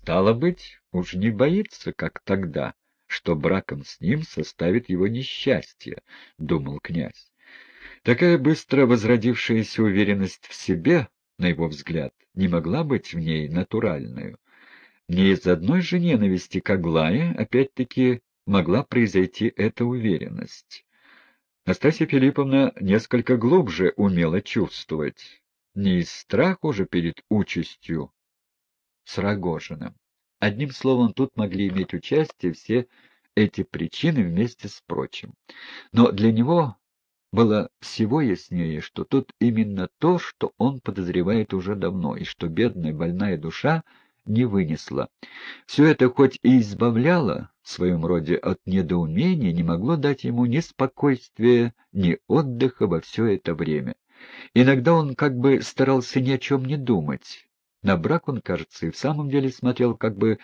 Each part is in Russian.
Стало быть, уж не боится, как тогда, что браком с ним составит его несчастье, — думал князь. Такая быстро возродившаяся уверенность в себе, на его взгляд, не могла быть в ней натуральную. Не из одной же ненависти к Аглае, опять-таки, могла произойти эта уверенность. Настасья Филипповна несколько глубже умела чувствовать, не из страха же перед участью с Рогожиным. Одним словом, тут могли иметь участие все эти причины вместе с прочим. Но для него было всего яснее, что тут именно то, что он подозревает уже давно, и что бедная больная душа не вынесла. Все это хоть и избавляло в своем роде от недоумения, не могло дать ему ни спокойствия, ни отдыха во все это время. Иногда он как бы старался ни о чем не думать. На брак он, кажется, и в самом деле смотрел как бы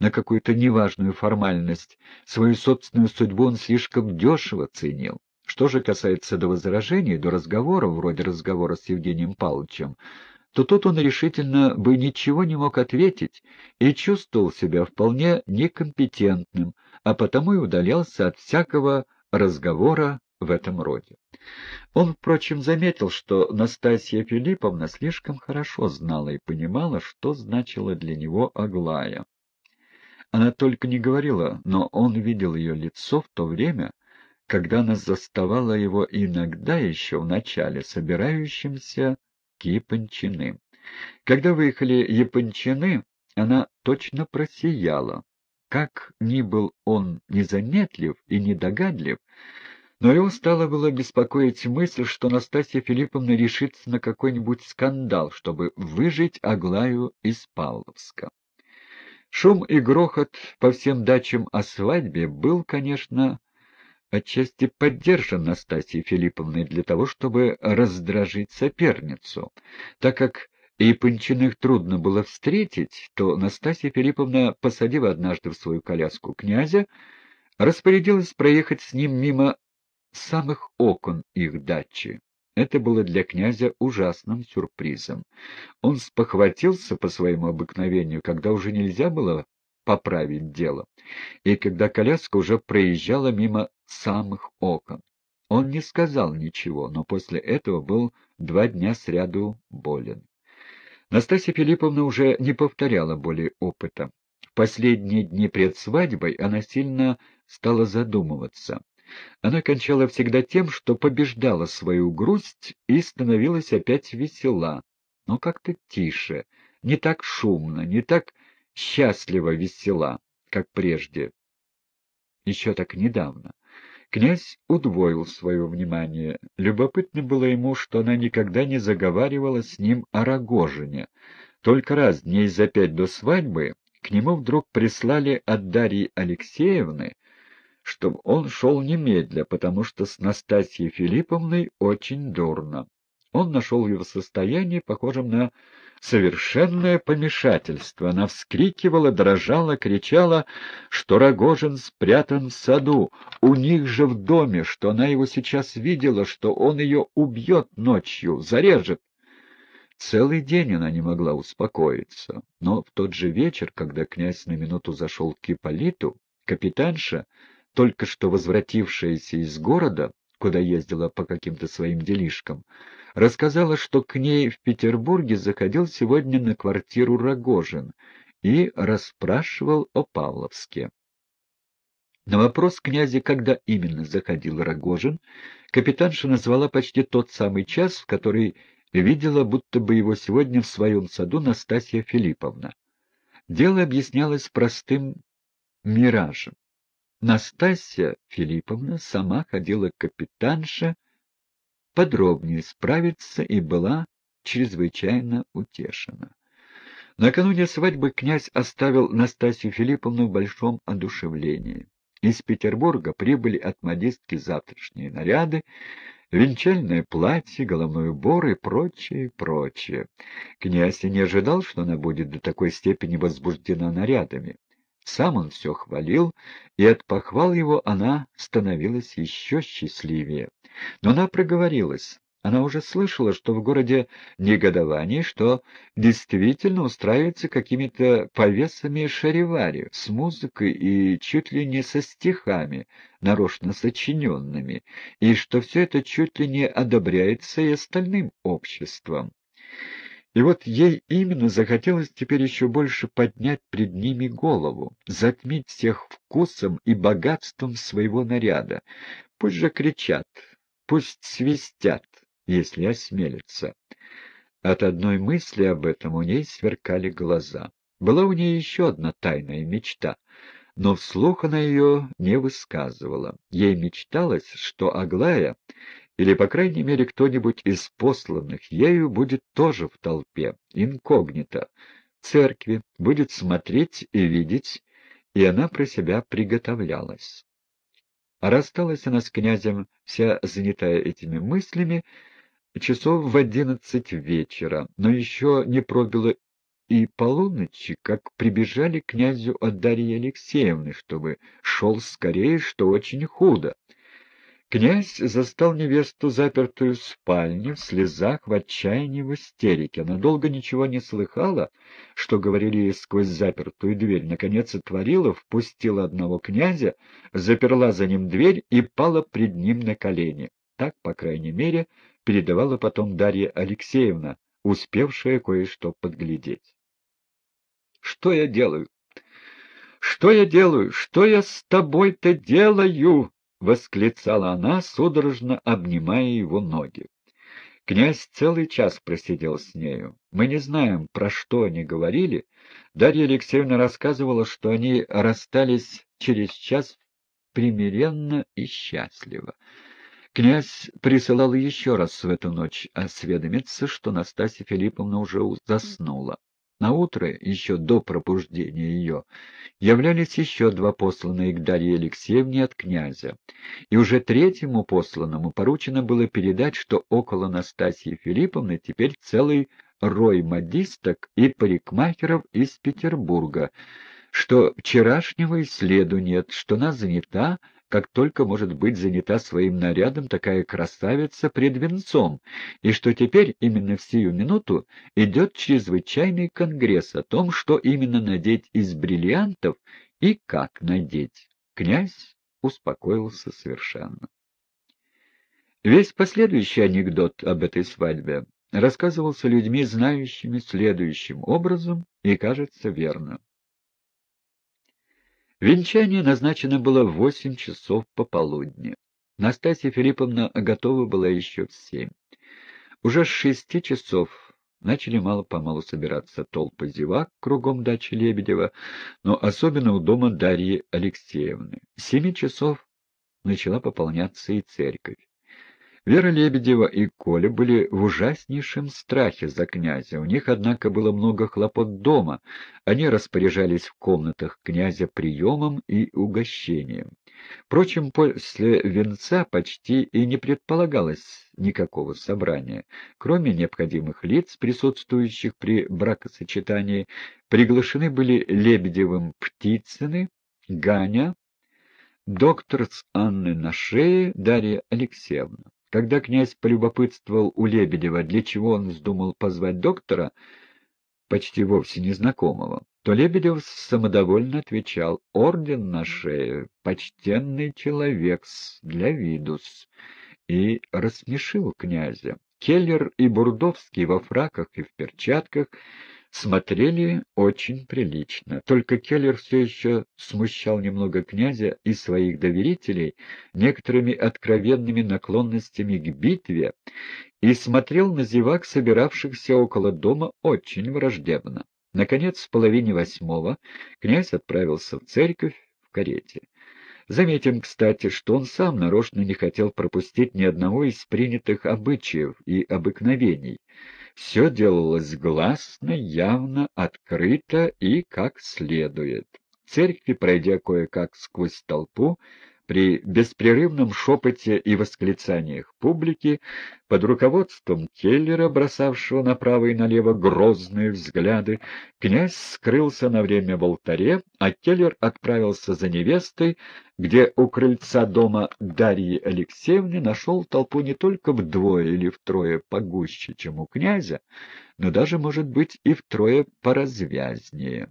на какую-то неважную формальность. Свою собственную судьбу он слишком дешево ценил. Что же касается до возражений, до разговоров, вроде разговора с Евгением Павловичем, то тут он решительно бы ничего не мог ответить и чувствовал себя вполне некомпетентным, а потому и удалялся от всякого разговора в этом роде. Он, впрочем, заметил, что Настасья Филипповна слишком хорошо знала и понимала, что значила для него Аглая. Она только не говорила, но он видел ее лицо в то время, когда она заставала его иногда еще в начале собирающимся к Япончины. Когда выехали Япончины, она точно просияла. Как ни был он незаметлив и недогадлив, но его стало было беспокоить мысль, что Настасья Филипповна решится на какой-нибудь скандал, чтобы выжить Аглаю из Павловска. Шум и грохот по всем дачам о свадьбе был, конечно, отчасти поддержан Настасьей Филипповной для того, чтобы раздражить соперницу. Так как и Панчиных трудно было встретить, то Настасья Филипповна, посадив однажды в свою коляску князя, распорядилась проехать с ним мимо самых окон их дачи. Это было для князя ужасным сюрпризом. Он спохватился по своему обыкновению, когда уже нельзя было поправить дело, и когда коляска уже проезжала мимо самых окон. Он не сказал ничего, но после этого был два дня сряду болен. Настасья Филипповна уже не повторяла более опыта. В последние дни пред свадьбой она сильно стала задумываться. Она кончала всегда тем, что побеждала свою грусть и становилась опять весела, но как-то тише, не так шумно, не так счастливо весела, как прежде, еще так недавно. Князь удвоил свое внимание. Любопытно было ему, что она никогда не заговаривала с ним о Рогожине. Только раз, дней за пять до свадьбы, к нему вдруг прислали от Дарьи Алексеевны, чтобы он шел немедля, потому что с Настасьей Филипповной очень дурно. Он нашел ее в состоянии, похожем на совершенное помешательство. Она вскрикивала, дрожала, кричала, что Рогожин спрятан в саду, у них же в доме, что она его сейчас видела, что он ее убьет ночью, зарежет. Целый день она не могла успокоиться, но в тот же вечер, когда князь на минуту зашел к Ипполиту, капитанша, только что возвратившаяся из города, куда ездила по каким-то своим делишкам, рассказала, что к ней в Петербурге заходил сегодня на квартиру Рогожин и расспрашивал о Павловске. На вопрос князя, когда именно заходил Рогожин, капитанша назвала почти тот самый час, в который видела, будто бы его сегодня в своем саду Настасья Филипповна. Дело объяснялось простым миражем. Настасья Филипповна сама ходила к капитанше подробнее справиться и была чрезвычайно утешена. Накануне свадьбы князь оставил Настасью Филипповну в большом одушевлении. Из Петербурга прибыли от модистки завтрашние наряды, венчальное платье, головной убор и прочее, прочее. Князь и не ожидал, что она будет до такой степени возбуждена нарядами. Сам он все хвалил, и от похвал его она становилась еще счастливее. Но она проговорилась. Она уже слышала, что в городе негодование, что действительно устраивается какими-то повесами шаривари с музыкой и чуть ли не со стихами, нарочно сочиненными, и что все это чуть ли не одобряется и остальным обществом. И вот ей именно захотелось теперь еще больше поднять пред ними голову, затмить всех вкусом и богатством своего наряда. Пусть же кричат, пусть свистят, если осмелится. От одной мысли об этом у ней сверкали глаза. Была у ней еще одна тайная мечта, но вслух она ее не высказывала. Ей мечталось, что Аглая, или, по крайней мере, кто-нибудь из посланных ею будет тоже в толпе, инкогнито, церкви, будет смотреть и видеть, и она про себя приготовлялась. А рассталась она с князем, вся занятая этими мыслями, часов в одиннадцать вечера, но еще не пробило и полуночи, как прибежали к князю от Дарьи Алексеевны, чтобы шел скорее, что очень худо. Князь застал невесту запертую в спальне, в слезах, в отчаянии, в истерике. Она долго ничего не слыхала, что говорили ей сквозь запертую дверь. Наконец отворила, впустила одного князя, заперла за ним дверь и пала пред ним на колени. Так, по крайней мере, передавала потом Дарья Алексеевна, успевшая кое-что подглядеть. «Что я делаю? Что я делаю? Что я с тобой-то делаю?» — восклицала она, судорожно обнимая его ноги. Князь целый час просидел с нею. Мы не знаем, про что они говорили. Дарья Алексеевна рассказывала, что они расстались через час примиренно и счастливо. Князь присылал еще раз в эту ночь осведомиться, что Настасья Филипповна уже заснула. На утро, еще до пробуждения ее, являлись еще два посланные к Дарье Алексеевне от князя, и уже третьему посланному поручено было передать, что около Настасьи Филипповны теперь целый рой модисток и парикмахеров из Петербурга, что вчерашнего и следу нет, что она занята, как только может быть занята своим нарядом такая красавица пред венцом, и что теперь именно в сию минуту идет чрезвычайный конгресс о том, что именно надеть из бриллиантов и как надеть. Князь успокоился совершенно. Весь последующий анекдот об этой свадьбе рассказывался людьми, знающими следующим образом и, кажется, верно. Венчание назначено было в восемь часов пополудни. Настасья Филипповна готова была еще в семь. Уже с шести часов начали мало-помалу собираться толпы зевак кругом дачи Лебедева, но особенно у дома Дарьи Алексеевны. С семи часов начала пополняться и церковь. Вера Лебедева и Коля были в ужаснейшем страхе за князя. У них, однако, было много хлопот дома. Они распоряжались в комнатах князя приемом и угощением. Впрочем, после венца почти и не предполагалось никакого собрания. Кроме необходимых лиц, присутствующих при бракосочетании, приглашены были Лебедевым Птицыны, Ганя, доктор с Анной на шее Дарья Алексеевна. Когда князь полюбопытствовал у Лебедева, для чего он вздумал позвать доктора, почти вовсе незнакомого, то Лебедев самодовольно отвечал «Орден на шее, почтенный человек для видус» и рассмешил князя. Келлер и Бурдовский во фраках и в перчатках смотрели очень прилично. Только Келлер все еще смущал немного князя и своих доверителей некоторыми откровенными наклонностями к битве и смотрел на зевак, собиравшихся около дома, очень враждебно. Наконец, в половине восьмого князь отправился в церковь в карете. Заметим, кстати, что он сам нарочно не хотел пропустить ни одного из принятых обычаев и обыкновений. Все делалось гласно, явно, открыто и как следует. В церкви, пройдя кое-как сквозь толпу, при беспрерывном шепоте и восклицаниях публики, под руководством Келлера, бросавшего направо и налево грозные взгляды, князь скрылся на время в алтаре, а Келлер отправился за невестой, где у крыльца дома Дарьи Алексеевны нашел толпу не только вдвое или втрое погуще, чем у князя, но даже, может быть, и втрое поразвязнее.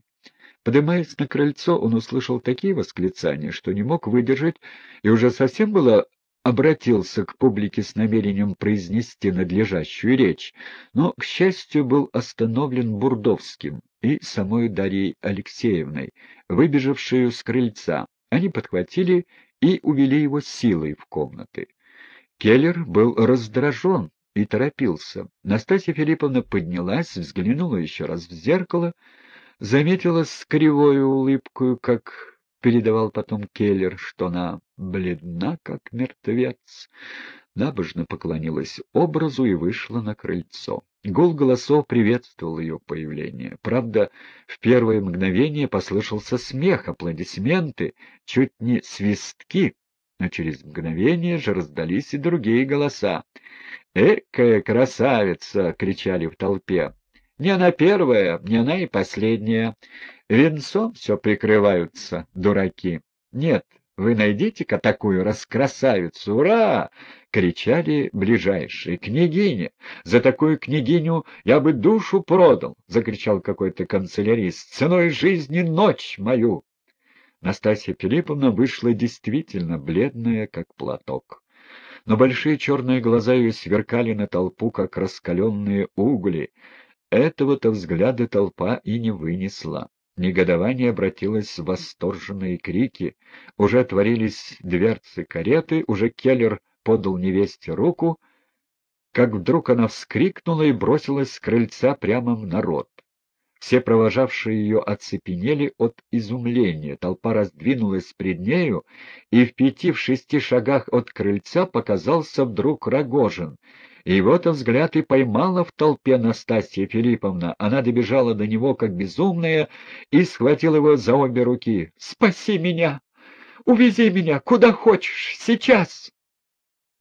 Поднимаясь на крыльцо, он услышал такие восклицания, что не мог выдержать, и уже совсем было обратился к публике с намерением произнести надлежащую речь, но, к счастью, был остановлен Бурдовским и самой Дарьей Алексеевной, выбежавшую с крыльца. Они подхватили и увели его силой в комнаты. Келлер был раздражен и торопился. Настасья Филипповна поднялась, взглянула еще раз в зеркало, заметила с кривой улыбкой, как передавал потом Келлер, что она бледна, как мертвец. Набожно поклонилась образу и вышла на крыльцо. Гул голосов приветствовал ее появление. Правда, в первое мгновение послышался смех, аплодисменты, чуть не свистки, но через мгновение же раздались и другие голоса. «Экая красавица!» — кричали в толпе. Не она первая, не она и последняя. Венцом все прикрываются, дураки. Нет, вы найдите-ка такую раскрасавицу! Ура! — кричали ближайшие. «Княгиня! За такую княгиню я бы душу продал!» — закричал какой-то канцелярист. «Ценой жизни ночь мою!» Настасья Филипповна вышла действительно бледная, как платок. Но большие черные глаза ее сверкали на толпу, как раскаленные угли, этого-то взгляда толпа и не вынесла. Негодование обратилось в восторженные крики. Уже отворились дверцы кареты, уже Келлер подал невесте руку, как вдруг она вскрикнула и бросилась с крыльца прямо в народ. Все провожавшие ее оцепенели от изумления. Толпа раздвинулась пред нею, и в пяти-в шести шагах от крыльца показался вдруг Рогожин — и его-то взгляд и поймала в толпе Настасья Филипповна. Она добежала до него, как безумная, и схватила его за обе руки. «Спаси меня! Увези меня! Куда хочешь! Сейчас!»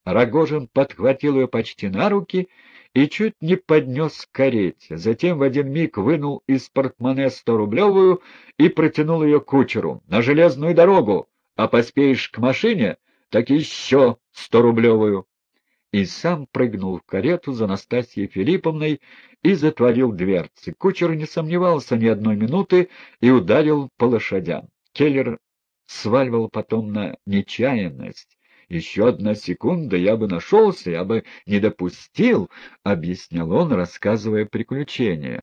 Рогожин подхватил ее почти на руки и чуть не поднес к карете. Затем в один миг вынул из портмоне сто-рублевую и протянул ее кучеру. «На железную дорогу! А поспеешь к машине, так еще сто-рублевую!» И сам прыгнул в карету за Настасьей Филипповной и затворил дверцы. Кучер не сомневался ни одной минуты и ударил по лошадям. Келлер сваливал потом на нечаянность. «Еще одна секунда, я бы нашелся, я бы не допустил», — объяснял он, рассказывая приключения.